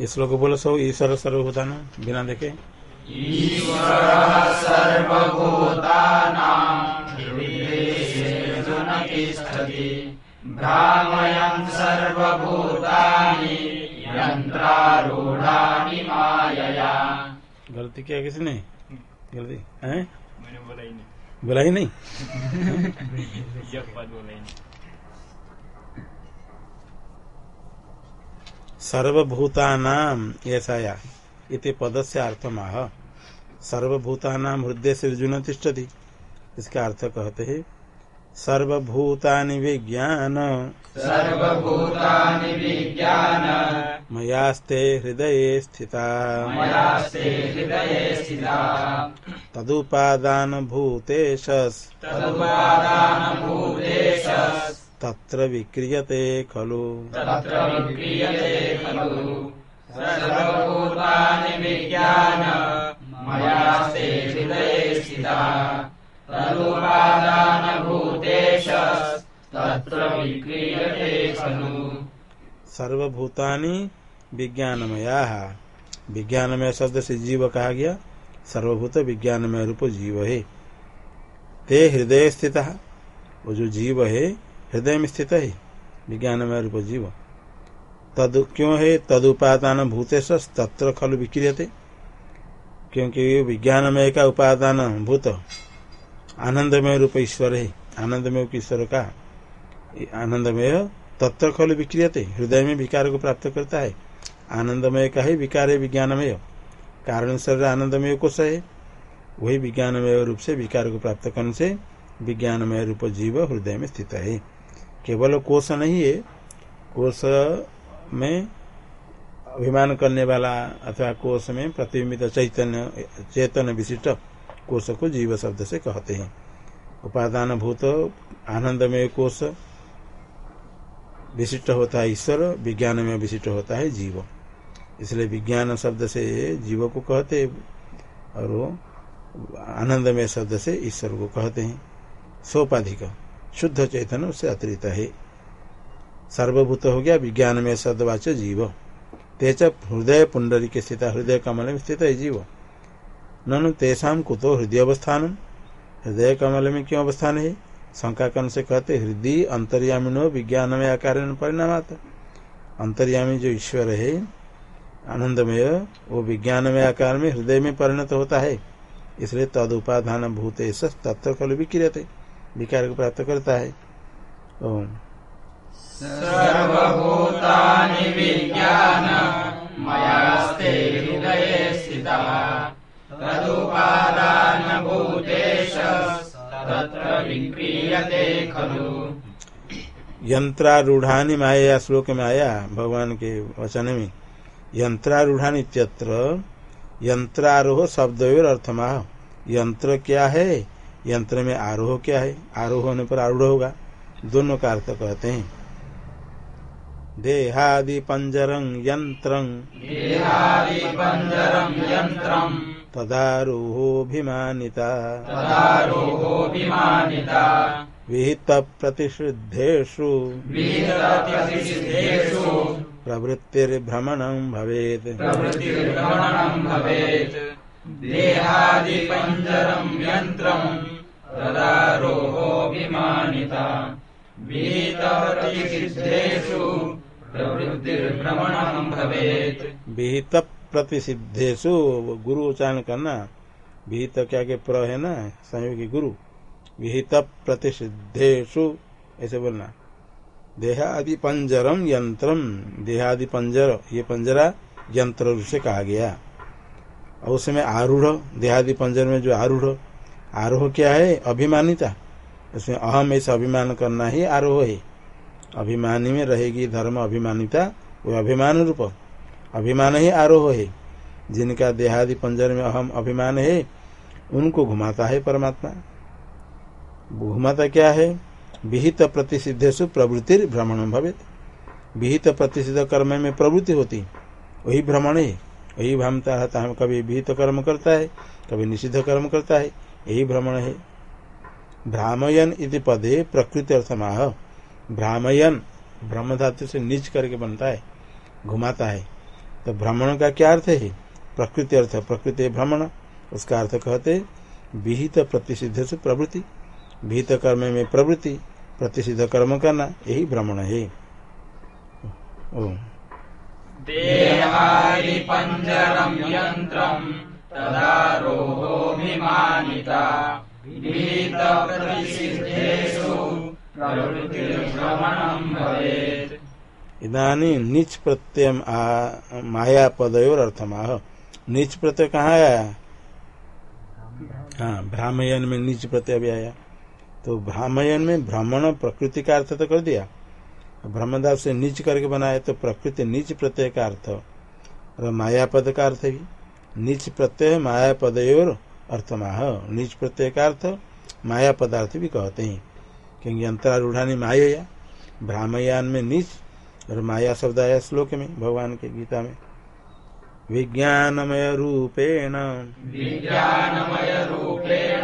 ये श्लोक बोलो सब ईश्वर सर्वभूतान बिना देखे। गलती किया किसने गलती? है? बोला ही नहीं। बोला ही नहीं यह पद बोला ही नहीं सर्वभूतानाम ऐसा इति पद से अर्थमाह सर्वभूतानाम हृदय से अर्जुन तिष्ठति। इसका अर्थ कहते हैं सर्वभूतानि विज्ञान। सर्वभूतानि विज्ञान। मयास्ते हृदये स्थिता। मयास्ते हृदये स्थिता। तदुपादान खलु तत्र विक्रियते खलु। सर्वभूतानि विज्ञानमया। विज्ञानमय शब्द से जीव कहा गया। सर्वभूत विज्ञानमय रूप जीव है। ते हृदय स्थित। वो जो जीव है हृदय में स्थित है। विज्ञानमय रूप जीव। तद क्यों है? तदुपादान भूतेश तत्र खलु विक्रियते। क्योंकि विज्ञानमय का उपादान भूत। आनंदमय रूप ईश्वर है। आनंदमय ईश्वर का। आनंदमय तत्र खल विक्रियते। हृदय में विकार को प्राप्त करता है। आनंदमय का है, विकार है विज्ञानमय कारण शरीर आनंदमय कोश है। वही विज्ञानमय रूप से विकार को प्राप्त करने से विज्ञानमय रूप जीव हृदय में स्थित है। केवल कोश नहीं है कोश में अभिमान करने वाला अथवा कोश में प्रतिबिंबित चैतन्य, चेतन विशिष्ट कोश को जीव शब्द से कहते हैं। उपादान भूत, आनंदमय कोश विशिष्ट होता है ईश्वर विज्ञान में विशिष्ट होता है जीव। इसलिए विज्ञान शब्द से जीव को कहते हैं और आनंदमय शब्द से ईश्वर को कहते हैं। सोपाधिक। शुद्ध चैतन्य उससे अतिरिक्त है। सर्वभूत हो गया, विज्ञान में सदवाच जीव। तेज हृदय पुंडरी के स्थित, हृदय कमल में स्थित है जीव। ननु तेषाम कुतो हृदय अवस्थान हृदय कमल में क्यों अवस्थान है? शंका कर्ण से कहते, हृदय अंतर्यामिनो विज्ञान में आकार परिणाम अंतर्यामी जो ईश्वर है, आनंदमय, वो विज्ञान में आकार में हृदय में परिणत होता है। इसलिए तद उपाधान भूत तत्व खल विक्रियते विकार को प्राप्त करता है। ओम। सर्वभूतानि विज्ञान मयास्ते हृदये स्थितः। तदुपादानभूतेश तत्र विक्रियते खलु। यंत्रारूढ़ानी माया श्लोक में आया भगवान के वचन में। यंत्रारूढ़ानी इत्यत्र यंत्रारोह शब्द अर्थमाह यंत्र क्या है? यंत्र में आरोह क्या है? आरोह होने पर आरूढ़ होगा। दोनों का अर्थ कहते हैं। देहादि पंजरं यंत्रं। देहादिपञ्जरम् यन्त्रम् तदारोहोऽभिमानिता। तदारोहोऽभिमानिता। विहित प्रतिषिद्धेषु विहिततिसिद्धेषु प्रवृत्तिर्भ्रमणं भवेत्। प्रवृत्तिर्भ्रमणम् भवेत्। देहादिपञ्जरम् यन्त्रम् तदारोहोऽभिमानिता। विहिततिसिद्धेषु प्रवृत्तिर्भ्रमणम् भवेत्। विहित गुरु उच्चारण करना विहित क्या के प्र है ना संयोगी गुरु। विहित प्रतिषिद्धेशु ऐसे बोलना। देहादि पंजरम यंत्रम देहादि पंजर ये पंजरा यंत्र रूप से कहा गया। और उसमें आरूढ़ देहादि पंजर में जो आरूढ़ आरोह क्या है? अभिमानिता। उसमें अहम ऐसा अभिमान करना ही आरोह है। अभिमानी में रहेगी धर्म अभिमानिता, वो अभिमान रूप। अभिमान ही आरोह है। जिनका देहादि पंजर में अहम अभिमान है, उनको घुमाता है परमात्मा। घुमाता क्या है? विहित प्रतिषिद्धेशु प्रवृत्ति भ्रमण भवे विहित प्रतिषिध कर्म में प्रवृत्ति होती। वही भ्रमण है। वही भ्रमता रहता है कभी विहित कर्म करता है, कभी निषिद्ध कर्म करता है। यही भ्रमण है। भ्रामयन इति पदे प्रकृति अर्थमाह भ्रामयन ब्रह्म धातु से नीच करके बनता है, घुमाता है। तो भ्रमण का क्या अर्थ है? प्रकृति अर्थ, प्रकृति भ्रमण। उसका अर्थ कहते विहित प्रतिषिध से प्रवृत्ति। विहित कर्म में प्रवृत्ति, प्रतिषिध कर्म करना, यही भ्रमण है। ओ देहादिपञ्जरम् यन्त्रम्। तदारोहोऽभिमानिता। प्रवृत्तिर्भ्रमणम् भवेत्। इधानी नीच प्रत्यय माया पदयोर अर्थमाह नीच प्रत्यय कहाँ आया? हाँ भ्रामयन में नीच प्रत्यय भी आया। तो भ्रामयन में भ्रमण प्रकृति का अर्थ तो कर दिया। ब्रह्मदास से नीच करके बनाया तो प्रकृति नीच प्रत्यय का अर्थ। और माया पद का अर्थ भी। नीच प्रत्यय माया पदयोर अर्थमाह। नीच प्रत्यय का अर्थ माया पदार्थ भी कहते हैं। क्योंकि अंतरारूढ़ानी माया भ्रामयान में नीच और माया शब्द आया श्लोक में, भगवान के गीता में। विज्ञानमय रूपेण। विज्ञानमयरूपेण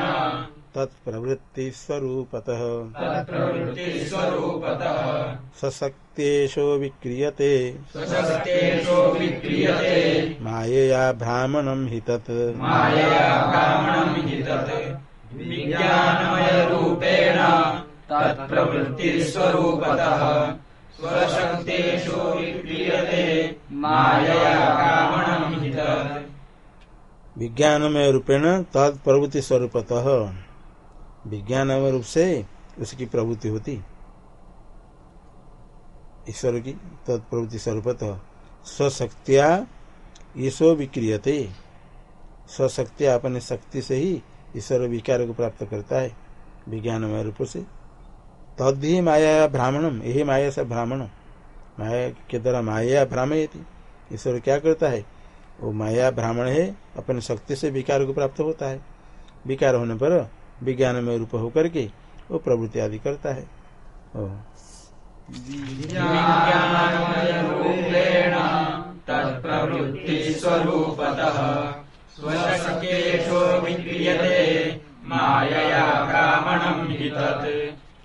तत्प्रवृत्ति स्वरूपतः सशक्तेशो विक्रियते। मायया भ्रामणं हि तत्। विज्ञानमयरूपेण तत्प्रवृत्तिस्वरूपतः। स्वशक्तेषु विक्रियते। मायया ब्राह्मणम् हि तत्। विज्ञानमय रूपेण तत्प्रवृत्ति स्वरूपतः विज्ञानमय रूप से उसकी प्रवृत्ति होती। ईश्वर की तत्प्रवृत्ति स्वरूपतः स्वशक्तिया ईश्वर विक्रियते। स्वशक्तिया अपने शक्ति से ही ईश्वर विकार को प्राप्त करता है विज्ञानमय रूप से। तद ही माया ब्राह्मणम, यही माया से ब्राह्मण। माया के द्वारा माया भ्रामयती। ईश्वर क्या करता है? वो माया ब्राह्मण है, अपने शक्ति से विकार को प्राप्त होता है। विकार होने पर विज्ञान में रूप होकर के वो प्रवृत्ति आदि करता है।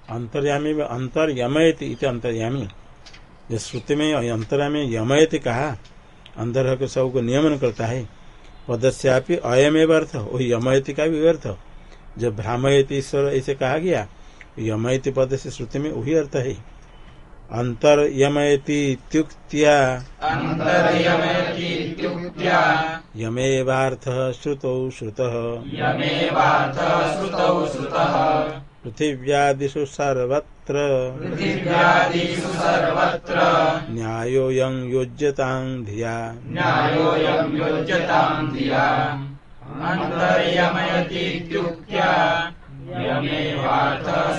अंतर्यामी में अंतर्यमयति इति अंतर्यामी। जो श्रुति में अंतर्यामी यमयति कहा अंदर के सबको नियमन करता है। पदस्यापि अयमेव अर्थ वही यमयति का भी अर्थ जब भ्रामयति ईश्वर ऐसे कहा गया यमयति पद से श्रुति में वही अर्थ है। अंतर यमयति अन्तर्यमेतीत्युक्त्या यमेवार्थ श्रुतौ श्रुतः। यमेवार्थः श्रुतौ श्रुतः। पृथिव्यादिषु सर्वत्र। पृथिव्यादिषु सर्वत्र। न्यायोऽयं योज्यतां धिया।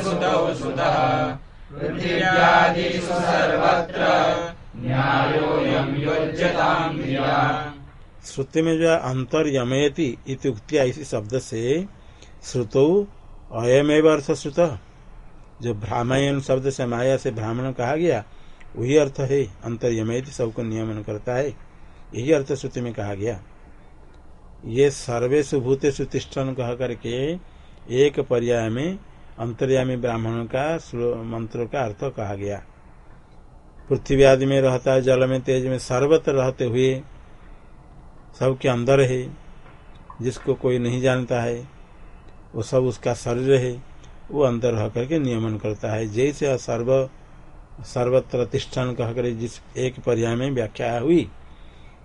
श्रुतौ श्रुतः पृथिव्यादिषु सर्वत्र योज्यताम् श्रुति में जो अंतर यमयति इत्युक्तिया इसी शब्द से श्रुतो अयमेव अर्थ श्रुत जो ब्राह्मण शब्द से माया से ब्राह्मण कहा गया, वही अर्थ है अंतर सबको नियमन करता है। यही अर्थ श्रुति में कहा गया। ये सर्वेशु भूतेषु तिष्ठन कह करके एक पर्याय में अंतर्यामी ब्राह्मण का मंत्र का अर्थ कहा गया। पृथ्वी आदि में रहता है, जल में, तेज में, सर्वत्र रहते हुए सबके अंदर है, जिसको कोई नहीं जानता है, वो सब उसका शरीर है, वो अंदर रह करके नियमन करता है। जैसे सर्व, सर्वत्र तिष्ठन कह कर जिस एक पर्याय में व्याख्या हुई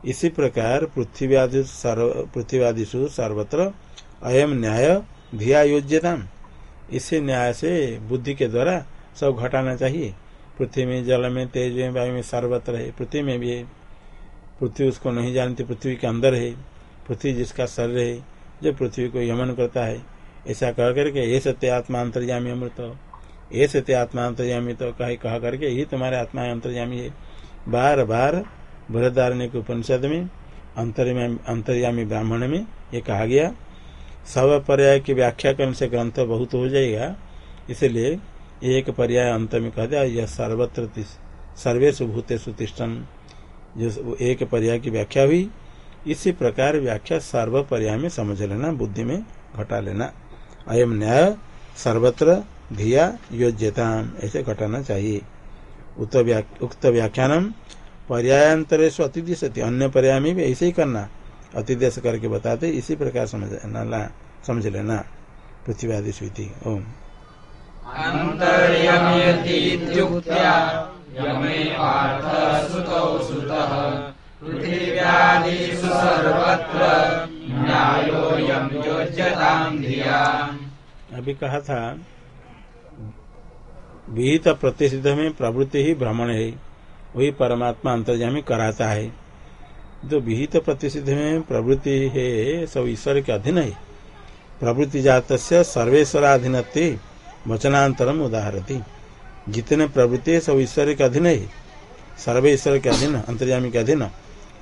इसी प्रकार पृथ्वी सर्व पृथ्वी आदिशु सर्वत्र अयम न्याय धिया योज्यता इसी न्याय से बुद्धि के द्वारा सब घटाना चाहिए। पृथ्वी में, जल में, तेज में, वायु में सर्वत्र है। पृथ्वी में भी है। पृथ्वी उसको नहीं जानती, पृथ्वी के अंदर है। पृथ्वी जिसका शरीर है, जो पृथ्वी को यमन करता है। ऐसा कह करके, ये सत्य आत्मा अंतर्यामी अमृत। ये सत्य आत्मा अंतर्यामी तो कह कह करके, ये तुम्हारे आत्मा अंतर्यामी है। बार बार बृहदारण्य के उपनिषद में, अंतर्यामी ब्राह्मण में ये कहा गया सब पर्याय की व्याख्या करने से ग्रंथ बहुत हो जाएगा, इसलिए एक पर्याय अंत में कह दिया, यह सर्वत्र सर्वेषु भूतेषु तिष्ठन। जो एक पर्याय की व्याख्या हुई, इसी प्रकार व्याख्या सर्व पर्याय में समझ लेना, बुद्धि में घटा लेना। अयम न्याय सर्वत्र धिया योज्यता ऐसे घटाना चाहिए। उक्त व्याख्यानम पर्यायांतरेश अतिदेश अन्य पर्याय में भी ऐसे ही करना। अतिदेश करके बताते इसी प्रकार समझ ना- समझ लेना। पृथ्वी आदि स्वीति ओम अभी कहा था विहित प्रतिषिध में प्रवृत्ति ही भ्रमण है। वही परमात्मा अंतर्जामी कराता है। जो विहित प्रतिषिध में प्रवृत्ति है, सब ईश्वर के अधीन है। प्रवृत्ति जात से सर्वेश्वराधीन वचनांतरम उदाहरती। जितने प्रवृत्ति है, सब ईश्वर के अधीन है। सर्वे ईश्वर के अधीन, अंतर्यामी के अधीन।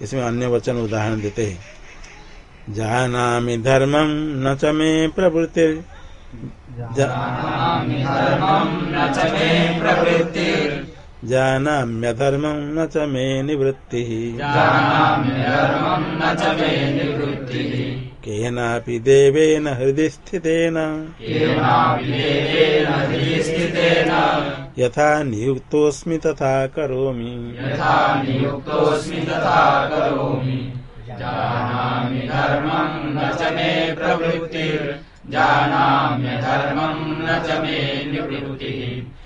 इसमें अन्य वचन उदाहरण देते हैं। जानामि धर्मम न च मे प्रवृत्ति। जानामि जानाम्यधर्मं न च मे निवृत्तिः। जानामि न च मे निवृत्तिः। केनापि देवेन हृदि स्थितेन। केनापि यथा नियुक्तोऽस्मि तथा करोमि। यथा नियुक्तोऽस्मि तथा करोमि। जानामि धर्मं न च मे प्रवृत्तिर्जानाम्यधर्मं न च मे निवृत्तिः।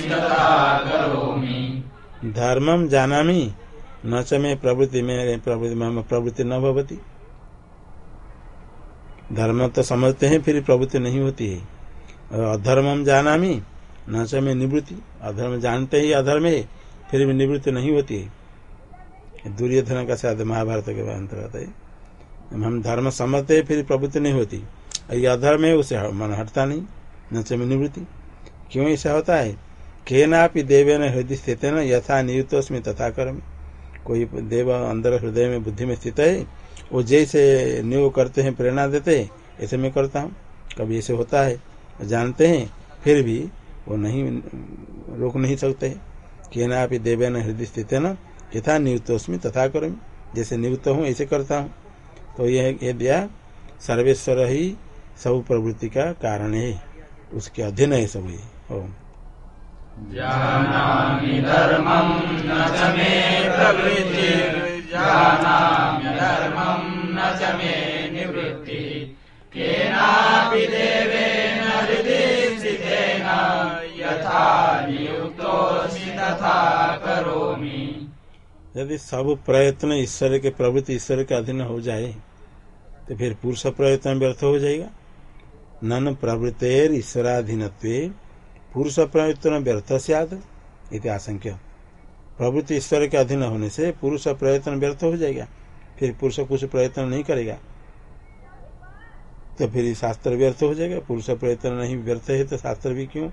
तथा करोमि धर्मम न च मे प्रवृत्ति मेरे प्रवृत्ति, मम प्रवृत्ति न भवति। धर्म तो समझते हैं, फिर प्रवृत्ति नहीं होती है। और अधर्मम जानामि, न च मे निवृत्ति। अधर्म जानते ही अधर्म है, फिर भी निवृत्ति नहीं होती है। दुर्योधन का शायद महाभारत के अंतर्गत है। हम धर्म समझते फिर प्रवृत्ति नहीं होती। और अधर्म है, उसे मन हटता नहीं, न च मे निवृत्ति। क्यों ऐसा होता है? केनापि देवेन हृदय स्थित है न यथा नियुक्तोस्मि तथा कर्म। कोई देव अंदर हृदय में बुद्धि में स्थित है, वो जैसे नियोग करते हैं, प्रेरणा देते हैं, ऐसे मैं करता हूँ। कभी ऐसे होता है, जानते हैं, फिर भी वो नहीं, रोक नहीं सकते केनापि देवेन हृदय स्थित है न यथा नियुक्तोस्मि तथा कर्म। जैसे नियुक्त हूँ, ऐसे करता हूँ। तो यह दिया सर्वेश्वर ही सब प्रवृत्ति का कारण है। उसके अधीन है सब ये। ओम। जानामि धर्मं न च मे प्रवृत्तिर्जानामि धर्मं न च मे निवृत्तिः। केनापि देवेन हृदि स्थितेन यथा नियुक्तोऽस्मि तथा करोमि। यदि सब प्रयत्न ईश्वर के प्रवृत्ति ईश्वर के अधीन हो जाए तो फिर पुरुष प्रयत्न व्यर्थ हो जाएगा। नन प्रवृत्तेर ईश्वराधीन पुरुष प्रयत्न व्यर्थ सियाद, इति प्रवृत्ति ईश्वर के अधीन होने से पुरुष प्रयत्न व्यर्थ हो जाएगा। फिर पुरुष कुछ प्रयत्न नहीं करेगा। तो फिर शास्त्र व्यर्थ हो जाएगा। पुरुष प्रयत्न नहीं व्यर्थ है तो शास्त्र भी क्यों?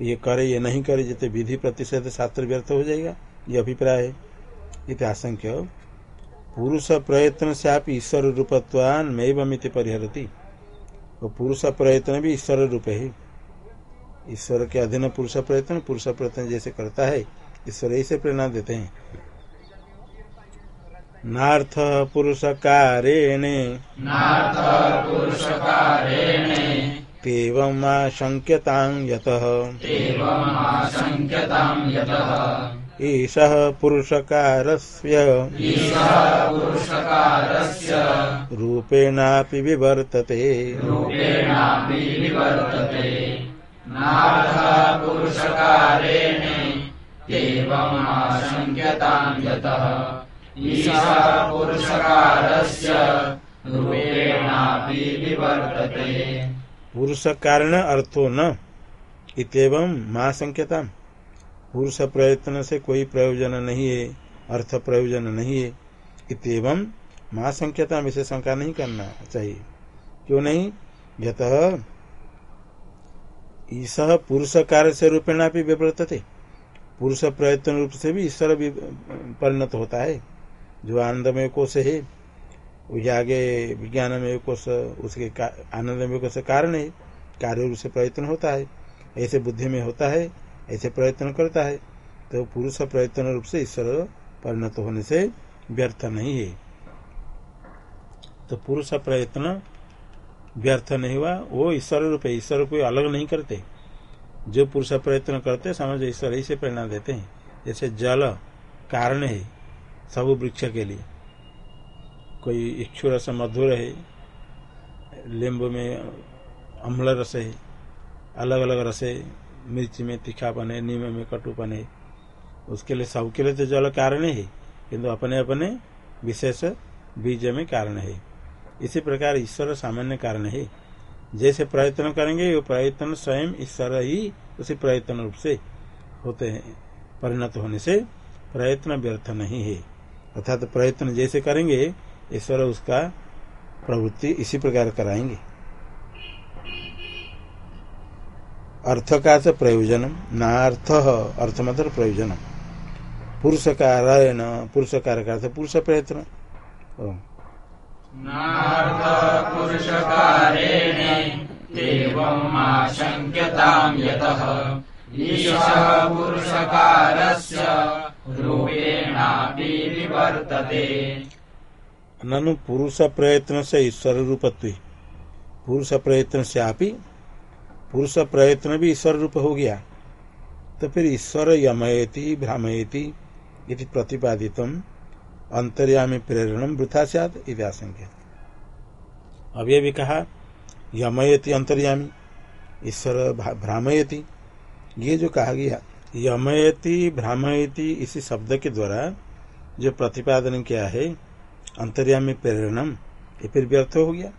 ये करे, ये नहीं करे, जितने विधि प्रतिशत शास्त्र व्यर्थ हो जाएगा, ये अभिप्राय है। इत आशंक्य। पुरुष प्रयत्न से आप ईश्वर रूपत्वान मैवमिति परिहरती। वो पुरुष प्रयत्न भी ईश्वर रूप है। ईश्वर के अधीन पुरुष प्रयत्न पुरुष प्रयत्न जैसे करता है ईश्वर ऐसे प्रेरणा देते हैं। नार्थ पुरुषकारेण तेवम् यतः। ईशः पुरुषकारस्य। रूपेणापि विवर्तते। पुरुष कारण अर्थो न इतम माँ संख्यता पुरुष प्रयत्न से कोई प्रयोजन नहीं है, अर्थ प्रयोजन नहीं है। इतम माँ संख्यता विषय शंका नहीं करना चाहिए। क्यों नहीं? यत ईश पुरुष कार्य से रूपेणा भी विवर्तते पुरुष प्रयत्न रूप से भी ईश्वर परिणत होता है। जो आनंदमय कोश है वो आगे विज्ञान में कोश उसके आनंदमय कोश कारण है। कार्य रूप से प्रयत्न होता है। ऐसे बुद्धि में होता है ऐसे प्रयत्न करता है तो पुरुष प्रयत्न रूप से ईश्वर परिणत होने से व्यर्थ नहीं है। तो पुरुष प्रयत्न व्यर्थ नहीं हुआ, वो ईश्वर रूप है, ईश्वर कोई अलग नहीं करते। जो पुरुष प्रयत्न करते समझ ईश्वर ही से प्रेरणा देते हैं। जैसे जल कारण है, सब वृक्ष के लिए। कोई इक्षु रस, मधुर है, लींबु में अम्ल रस है अलग अलग रस है मिर्च में तीखापन है नीम में कटुपन है उसके लिए सबके लिए तो जल कारण है, किंतु अपने अपने विशेष बीज में कारण है। इसी प्रकार ईश्वर सामान्य कारण है। जैसे प्रयत्न करेंगे, वो प्रयत्न स्वयं ईश्वर ही उसी प्रयत्न रूप से होते हैं, परिणत होने से प्रयत्न व्यर्थ नहीं है। अर्थात तो प्रयत्न जैसे करेंगे, ईश्वर उसका प्रवृत्ति इसी प्रकार कराएँगे। अर्थ का अर्थ प्रयोजन नार्थ अर्थ मतलब प्रयोजन। पुरुष कार्य पुरुष कार्य का अर्थ पुरुष प्रयत्न ननु पुरुष प्रयत्न से ईश्वर रूपत्व पुरुष प्रयत्न से आप पुरुष प्रयत्न भी ईश्वर रूप हो गया। तो फिर ईश्वर यमयति, भ्रामयति इति प्रतिपादितम अंतर्यामी प्रेरणम वृथा सद इति अब भी कहा, यमयति अंतर्यामी, ईश्वर भ्रामयति। ये जो कहा गया, यमयति, भ्रामयति इसी शब्द के द्वारा जो प्रतिपादन किया है, अंतर्यामी प्रेरणम, ये फिर व्यर्थ हो गया।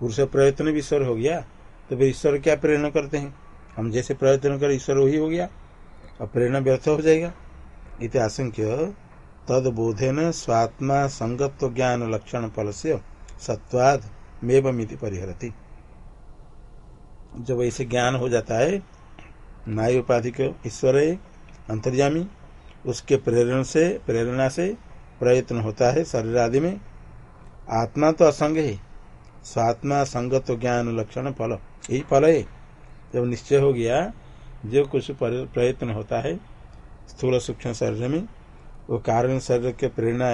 पुरुष प्रयत्न भी ईश्वर हो गया। तो फिर ईश्वर क्या प्रेरणा करते हैं? हम जैसे प्रयत्न कर, ईश्वर वही हो गया और प्रेरणा व्यर्थ हो जाएगा। इति आशंक्य बोधेन स्वात्मा संगत्व ज्ञान लक्षण फल से सत्वाद मेवमिति परिहरती। जब ऐसे ज्ञान हो जाता है नाय उपाधि के ईश्वर है अंतर्यामी, उसके प्रेरण से, प्रेरणा से प्रयत्न होता है शरीर आदि में। आत्मा तो असंग है स्वात्मा संगत ज्ञान लक्षण फल। यही फल है। जब निश्चय हो गया, जो कुछ प्रयत्न होता है, स्थूल सूक्ष्म शरीर में, वो कारण शरीर के प्रेरणा,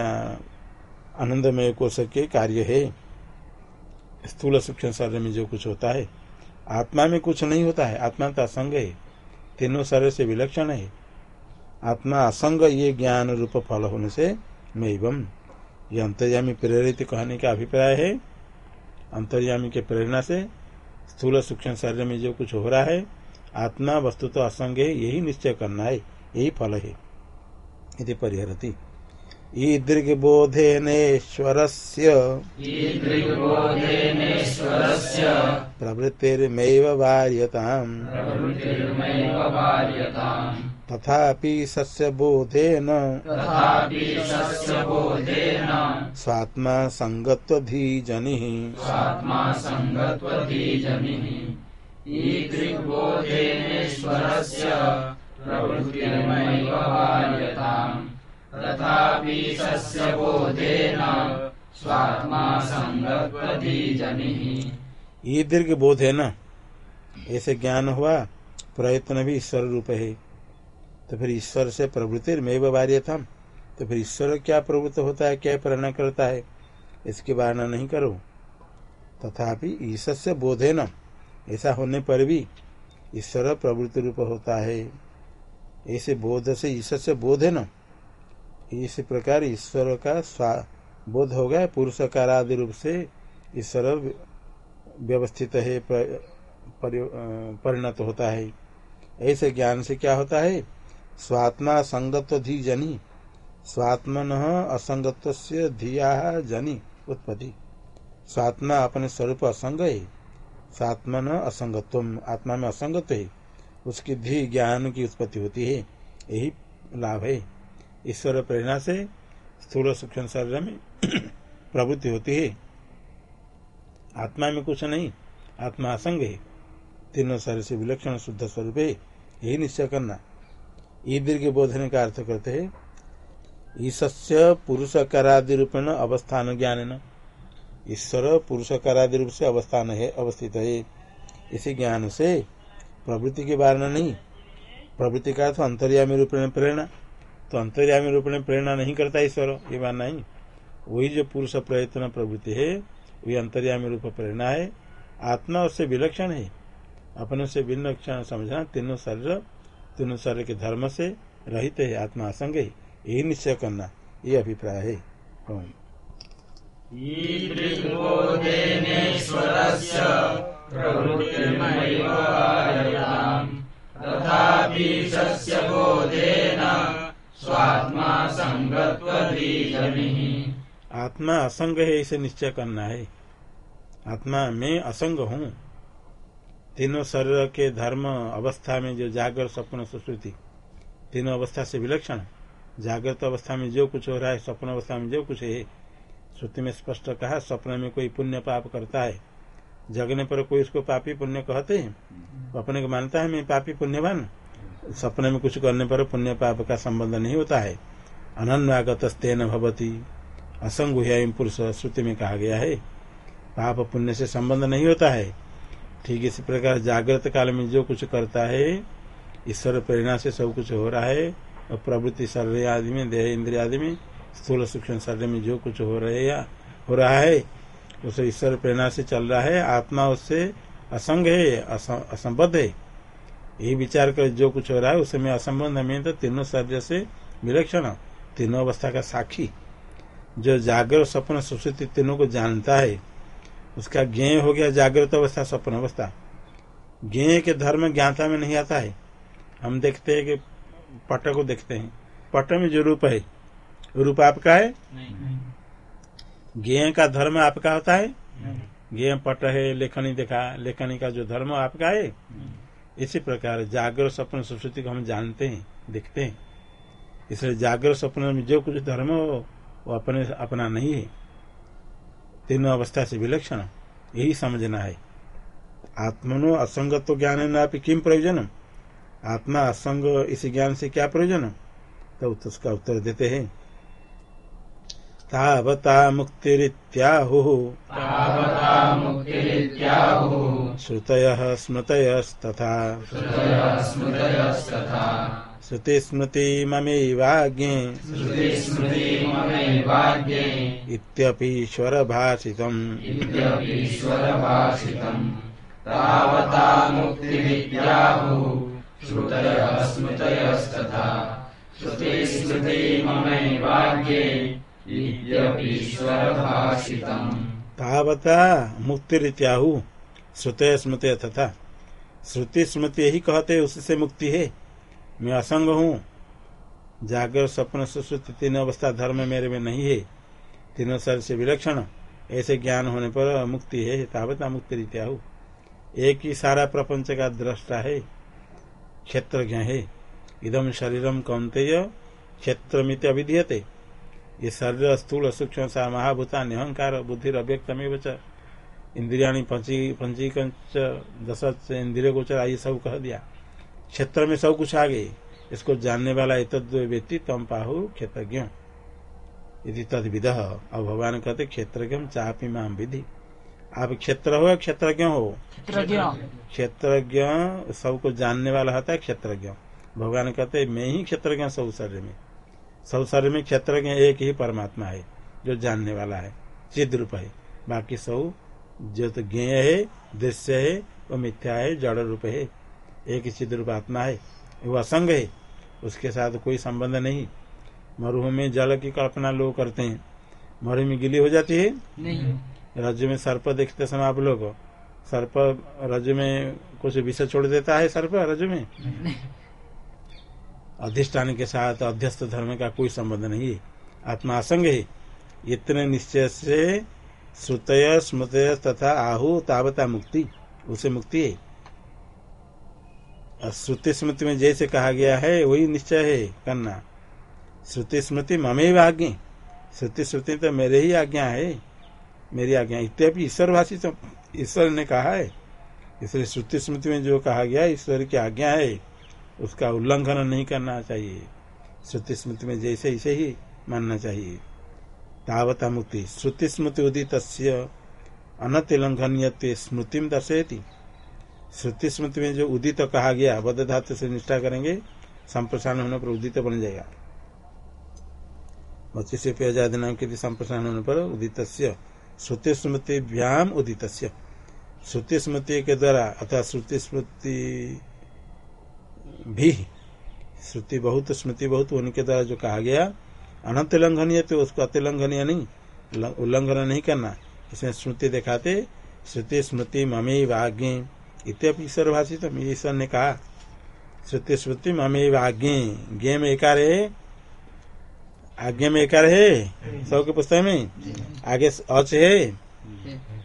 आनंदमय कोश के कार्य है। स्थूल सूक्ष्म शरीर में जो कुछ होता है, आत्मा में कुछ नहीं होता है। आत्मा तो असंग है। तीनों शरीर से विलक्षण है। आत्मा असंग, ये ज्ञान रूप फल होने से मैं एवं ये अंतर्यामी प्रेरित कहने का अभिप्राय है। अंतर्यामी के प्रेरणा से स्थूल सूक्ष्म शरीर में जो कुछ हो रहा है आत्मा वस्तु तो असंग है यही निश्चय करना है यही फल है। इति परिहरति। ईदृग बोधेनेश्वरस्य ईदृग्बोधेनेश्वरस्य। प्रवृत्तिर्मैव वार्यताम् तथापि सस्य बोधेन। स्वात्मा संगत्वधीजनिः। स्वात्मा सङ्गत्वधीजनिः ईदृग्बोधेनेश्वरस्य प्रवृत्तिर्मैव बाल्यताम् तथापि सस्य बोधेन स्वात्मा ऐसे ज्ञान हुआ प्रयत्न भी ईश्वर रूप है। तो फिर ईश्वर से प्रवृत्ति में वार्य था तो फिर ईश्वर क्या प्रवृत्त होता है, क्या प्रेरणा करता है, इसकी वारणा नहीं करो। तथापि ईश्वर से बोधे न ऐसा होने पर भी ईश्वर प्रवृत्ति रूप होता है। ऐसे बोध से ईश्वर से बोधे न इस प्रकार ईश्वर का स्वा, बोध हो गया पुरुष कारादि रूप से ईश्वर व्यवस्थित है, प्र- परि- परिणत होता है। ऐसे ज्ञान से क्या होता है स्वात्मा संगत्व धी जनी। स्वात्मन से धिया जनी उत्पत्ति। स्वात्मा अपने स्वरूप असंग है। स्वात्मन असंगत्व आत्मा में असंगत है। उसकी धी ज्ञान की उत्पत्ति होती है। यही लाभ है। ईश्वर प्रेरणा से स्थूल सूक्ष्म शरीर में प्रवृत्ति होती है। आत्मा में कुछ नहीं, आत्मा असंग है। तीनों शरीर से विलक्षण शुद्ध स्वरूप है। यही निश्चय करना। ई दीर्घ बोधने का अर्थ करते हैं ईश्य पुरुष करादि रूपेण अवस्थान ज्ञान ईश्वर पुरुष करादि रूप से अवस्थान है, अवस्थित है। इसी ज्ञान से प्रवृत्ति के बारे में नहीं, प्रवृत्ति का अर्थ अंतर्यामी रूपेण प्रेरणा। तो अंतर्यामी रूपेण प्रेरणा नहीं करता ईश्वर, ये मानना ही वही जो पुरुष प्रयत्न प्रवृत्ति है, वही अंतर्यामी रूप प्रेरणा है। आत्मा उससे विलक्षण है। अपने से भिन्न क्षण समझना, तीनों शरीर तीनों शरीर के धर्म से रहित है आत्मा असंग है यही निश्चय करना ये अभिप्राय है। आत्मा असंग है इसे निश्चय करना है। आत्मा में असंग हूँ। तीनों शरीर के धर्म अवस्था में जो जागर स्वप्न सुश्रुति तीनों अवस्था से विलक्षण जागृत अवस्था में जो कुछ हो रहा है स्वप्न अवस्था में जो कुछ है श्रुति में स्पष्ट कहा स्वप्न में कोई पुण्य पाप करता है। जगने पर कोई उसको पापी पुण्य कहते हैं? अपने को मानता है मैं पापी पुण्यवान। सपने में कुछ करने पर पुण्य पाप का संबंध नहीं होता है। अनन्वागत तेन भवती असंग पुरुष श्रुति में कहा गया है। पाप पुण्य से संबंध नहीं होता है। ठीक इसी प्रकार जागृत काल में जो कुछ करता है, ईश्वर प्रेरणा से सब कुछ हो रहा है, और प्रवृत्ति शरीर आदि में, देह इंद्रिय आदि में, स्थूल सूक्ष्म शरीर में जो कुछ हो रहे या हो रहा है, उसे ईश्वर प्रेरणा से चल रहा है, आत्मा उससे असंग है, असं- असंबद्ध है। यही विचार कर जो कुछ हो रहा है, उसमें असंबंध में तो तीनों शरीर से विलक्षण, तीनों अवस्था का साक्षी। जो जागृत सपन सुश्रुति तीनों को जानता है उसका ज्ञेय हो गया जागृत अवस्था स्वप्न अवस्था। ज्ञेय के धर्म ज्ञाता में नहीं आता है। हम देखते हैं कि पट को देखते हैं। पट में जो रूप है रूप आपका है? ज्ञेय का धर्म आपका होता है? ज्ञेय पट है लेखनी देखा लेखनी का जो धर्म आपका है? इसी प्रकार जागृत स्वप्न सुश्रुति को हम जानते हैं देखते हैं। इसलिए जागृत स्वप्न में जो कुछ धर्म हो वो अपने अपना नहीं है। तीनों अवस्था से विलक्षण यही समझना है। आत्मनो असंगत्व ज्ञान न किम प्रयोजन आत्मा असंग इस ज्ञान से क्या प्रयोजन तो उसका उत्तर देते हैं। तावता मुक्तिरित्याहुः। श्रुतय स्मृतयस्तथा। श्रुतयः स्मृति ममेवाज्ञे इत्यपीश्वर भाषितम् इत्यपीश्वरभाषितम् तावता स्मृतयस्तथा श्रुतिस्मृतिममेवाद्ये मुक्तिरित्याहु श्रुतय स्मृतय तथा श्रुति स्मृति ही कहते उससे मुक्ति है। मैं असंग हूँ। जागर स्वप्न सुश्रुति तीन अवस्था धर्म मेरे में नहीं है। तीनों शरीर से विलक्षण, ऐसे ज्ञान होने पर मुक्ति है, तावता मुक्ति रीत्या हो। एक ही सारा प्रपंच का दृष्टा है, क्षेत्रज्ञ है। इदम शरीरम कौंतेय क्षेत्रमित अभिधीयते। ये शरीर स्थूल सूक्ष्म सा महाभूता निहंकार बुद्धि अव्यक्तमेव च। इंद्रिया पंची पंचीकंच इंद्रिय गोचर ये सब कह दिया। क्षेत्र में सब कुछ आ गए इसको जानने वाला तद व्यक्ति तम पाहु क्षेत्रज्ञ। यदि तद विद। अब भगवान कहते क्षेत्रज्ञ चापी माम विधि। आप क्षेत्र हो या क्षेत्रज्ञ हो? क्षेत्रज्ञ। सबको जानने वाला होता है क्षेत्रज्ञ। भगवान कहते मैं ही क्षेत्रज्ञ सब शरीर में। सब शरीर में क्षेत्रज्ञ एक ही परमात्मा है जो जानने वाला है चिद रूप है। बाकी सब जो तो ज्ञेय है दृश्य है वो मिथ्या है जड़ रूप है। एक ही चिद रूप आत्मा है वो असंग है उसके साथ कोई संबंध नहीं। मरुभ में जल की कल्पना लोग करते हैं। मरुभ में गिली हो जाती है? नहीं। रज में सर्प देखते समय आप लोग सर्प रज में कुछ विषय छोड़ देता है सर्प रज में? अधिष्ठान के साथ अध्यस्त धर्म का कोई संबंध नहीं है। आत्मा असंग है। इतने निश्चय से श्रुतय स्मृतय तथा आहु तावता मुक्ति उसे मुक्ति है। श्रुति स्मृति में जैसे कहा गया है, वही निश्चय है, करना। श्रुति स्मृति ममेव आज्ञा। श्रुति स्मृति तो मेरे ही आज्ञा है। मेरी आज्ञा। इत्यादि ईश्वर भाषी तो ईश्वर ने कहा है। इसलिए श्रुति स्मृति में जो कहा गया, ईश्वर की आज्ञा है, उसका उल्लंघन नहीं करना चाहिए। श्रुति स्मृति में जैसे इसे ही मानना चाहिए। तावता मुक्ति श्रुति स्मृति उदित अनतिलंघनीय स्मृति में दर्शयती। श्रुति स्मृति में जो उदित कहा गया बद्ध धातु से निष्ठा करेंगे, संप्रसारण होने पर उदित बन जाएगा। बच्चे से प्याजादि नाम के संप्रसारण होने पर उदित श्रुति स्मृति व्याम उदित श्रुति स्मृति के द्वारा अथवा श्रुति स्मृति भी, श्रुति बहुत, स्मृति बहुत, उनके द्वारा जो कहा गया, अनंत उल्लंघनीय तो उसको अतिलंघनीय नहीं, उल्लंघन नहीं करना। इसमें स्मृति दिखाते श्रुति स्मृति ममे वाग्ञे इत्यपि ईश्वर भाषित ईश्वर ने कहा श्रुति स्मृति ममे वाग्ञे गे में एकार है आज्ञा में एकार है सबके पुस्तक में? आगे अच है।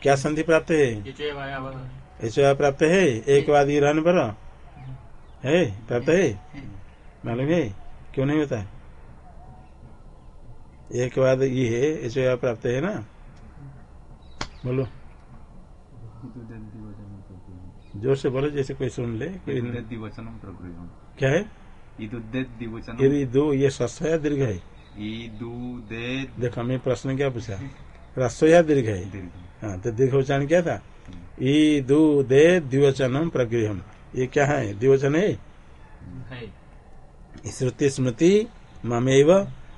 क्या संधि प्राप्त है? ये। ऐसा प्राप्त है? एक बाद ही रहने पर? है? प्राप्त है? मालूम है? क्यों नहीं होता? एक बाद ये है ऐसा प्राप्त है ना? बोलो। ज़ोर से बोलो जैसे कोई सुन ले कोई दिवचनम प्रगृहम क्या है? दिवचनम ये दो ये सस्व या दीर्घ है? देखो हमें प्रश्न क्या पूछा? रस्व या दीर्घ है? हाँ तो दीर्घ उच्चारण क्या था? ई दु दे द्विवचनम प्रगृहम। ये क्या है? द्विवचन है? है। श्रुति स्मृति ममेव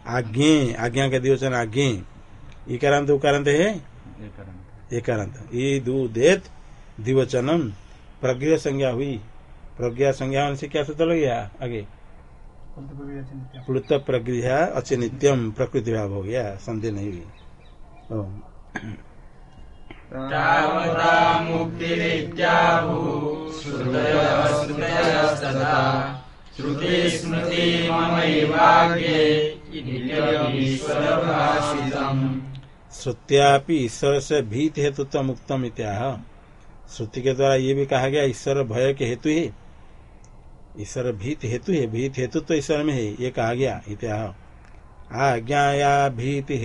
आज्ञे। आज्ञा का द्विवचन आज्ञे। इकारांत उकारांत है? एकारांत। एकारांत। ये दु देत द्विवचनम प्रज्ञा संज्ञा हुई। प्रज्ञा संज्ञा से क्या सूत्र लग गया? आगे। प्लुत प्रज्ञा अच्छे नित्यम प्रकृति भाव हो गया। संदेह नहीं हुई। श्रुत्यापि ईश्वर से भीत हेतुत्व मुक्तम इत्याह श्रुति के द्वारा ये भी कहा गया ईश्वर भय के हेतु है। ईश्वर भीत हेतु है भीत हेतु तो ईश्वर में है ये कहा गया इतिहा आज्ञाया भीति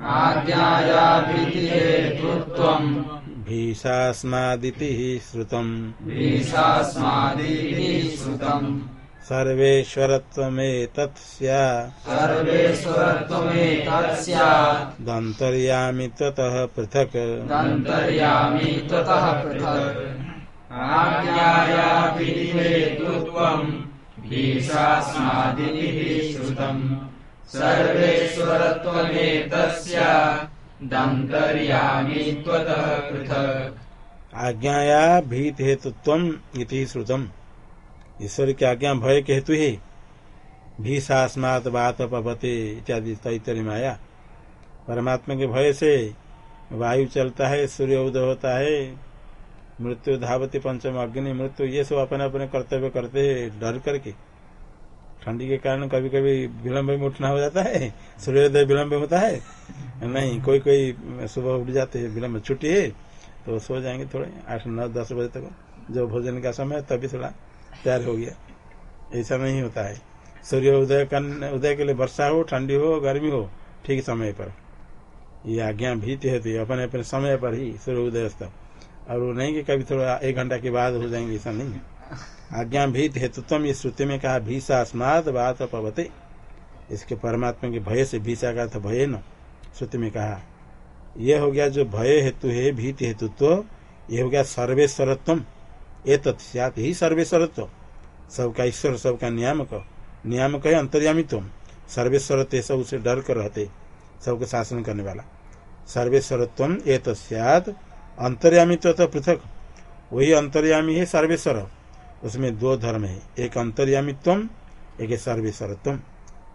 आज्ञायाभिधिहेतुत्वम् भीषास्मादिति श्रुतम। भीषास्मादिभिः श्रुतम्। सर्वेश्वरत्वमेतत् स्यात् सर्वेश्वरत्वमेतत् स्यात् दन्तर्यामि त्वतः पृथक्। दन्तर्यामि त्वतः पृथक्। आज्ञायाभिधिहेतुत्वम् भीषास्मादिभिः श्रुतम् सर्वेश्वरत्वमेतस्य दन्तर्यामि त्वतः पृथक्। आज्ञाया भीत हेतुत्वम इति श्रुतम। ईश्वर की आज्ञा भय के हेतु है। भीषास्मात बात पवते इत्यादि तैतरी माया। परमात्मा के भय से वायु चलता है, सूर्य उदय होता है, मृत्यु धावती पंचम अग्नि, मृत्यु, ये सब अपने अपने कर्तव्य करते है, डर करके। ठंडी के कारण कभी कभी विलम्ब में उठना हो जाता है, सूर्योदय विलम्ब में होता है। नहीं कोई कोई सुबह उठ जाते हैं विलम्ब छुट्टी है तो सो जाएँगे थोड़े, आठ, नौ, दस बजे तक। जो भोजन का समय तभी थोड़ा तैयार हो गया। ऐसा नहीं होता है। सूर्य उदय करने उदय के लिए वर्षा हो, ठंडी हो, गर्मी हो, ठीक समय पर। ये आज्ञा भीति है तो अपने अपने समय पर ही सूर्य उदय और वो नहीं कि कभी थोड़ा एक घंटा के बाद हो जाएँगे, ऐसा नहीं आज्ञा भीत हेतुत्म ये श्रुति में कहा, भीषा अस्माद बात पवते। इसके परमात्मा के भय से भीषा का अर्थ भय न। श्रुति में कहा यह हो गया जो भय हेतु है, भीत हेतुत्व यह हो गया सर्वेश्वरत्व ये तत्त ही सर्वेश्वरत्व। सबका ईश्वर, सबका नियामक। नियामक है अंतर्यामित्व। सर्वेश्वरत्व सब उसे डर कर रहते, सबको शासन करने वाला। सर्वेश्वरत्व ये तस्यात अंतर्यामित्व तो पृथक। वही अंतर्यामी है सर्वेश्वर। उसमें दो धर्म है। एक अंतर्यामित्व, एक सर्वेश्वरत्व।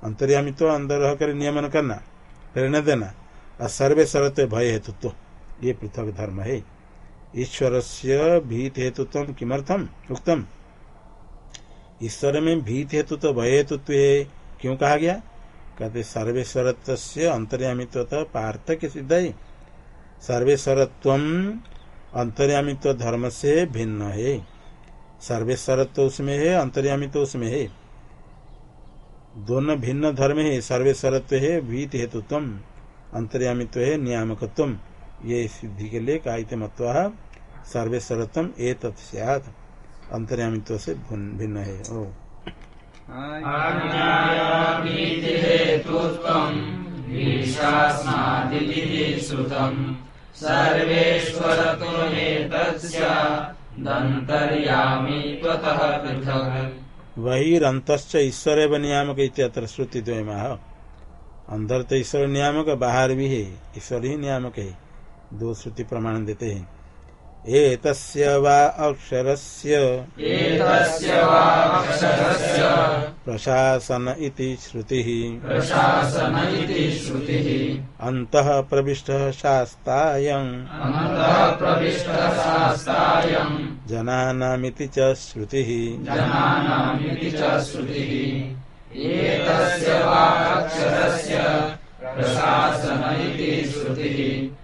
अंतर्यामित्व अंदर रहकर नियमन करना, प्रेरणा देना। और सर्वेश्वरत्व भय हेतुत्व ये पृथक धर्म है। ईश्वर से भीत हेतुत्व किमर्थम? उत्तम ईश्वर में भीत हेतु तो भय हेतुत्व है क्यों कहा गया? कहते सर्वेश्वरत्व से अंतर्यामित्व पार्थक्य सिद्ध है सर्वेश्वरत्व अंतर्यामित्व धर्म से भिन्न है। सर्वेश्वरत्व उसमें है, अंतर्यामित्व उसमें है। दोनों भिन्न धर्म है, सर्वेश्वरत्व है भीत हेतुत्व अंतर्यामित्व है, नियामकत्व। ये सिद्धि के लिए काहित मत्वा सर्वेश्वरत्व ए तत्स्यात् अंतर्यामित्व से भिन्न है। ओ। अंतश्च ईश्वर एवं नियामक श्रुति द्वयमाह अंदर तो ईश्वर नियामक बाहर भी है। ईश्वर ही नियामक है। दो श्रुति प्रमाण देते हैं। एतस्य वा अक्षरस्य। प्रशासन इति श्रुतिः। प्रशासन इति श्रुतिः। अन्तः प्रविष्टः शास्तायम्। जनानामिति च श्रुतिः। जनानामिति च श्रुतिः। एतस्य वाक्षरस्य प्रशासन इति श्रुतिः।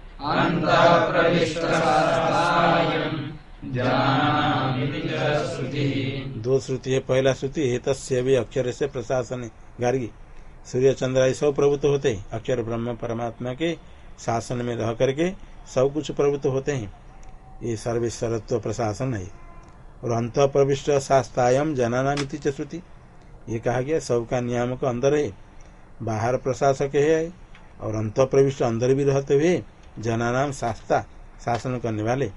दो श्रुति है, पहला श्रुति है तस्य भी अक्षर से प्रशासन गार्गी। सूर्य चंद्र सब प्रभुत्व होते हैं। अक्षर ब्रह्म परमात्मा के शासन में रह करके सब कुछ प्रभुत्व होते हैं। ये सर्वेश्वरत्व प्रशासन है। और अंत प्रविष्ट शास्तायम जनानामिति च श्रुति। ये कहा गया, सबका नियामक अंदर है। बाहर प्रशासक है और अंत प्रविष्ट अंदर भी रहते हुए जनानाम शास्ता, शासन करने वाले।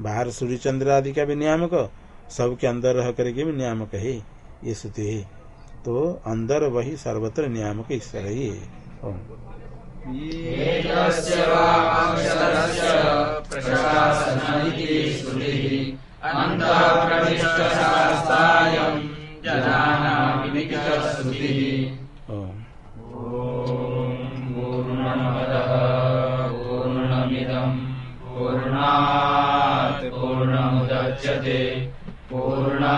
बाहर सूर्य चंद्र आदि का भी नियामक, सबके अंदर रह करके भी नियामक है। ये श्रुति है। तो अंदर वही सर्वत्र नियामक ईश्वर ही है।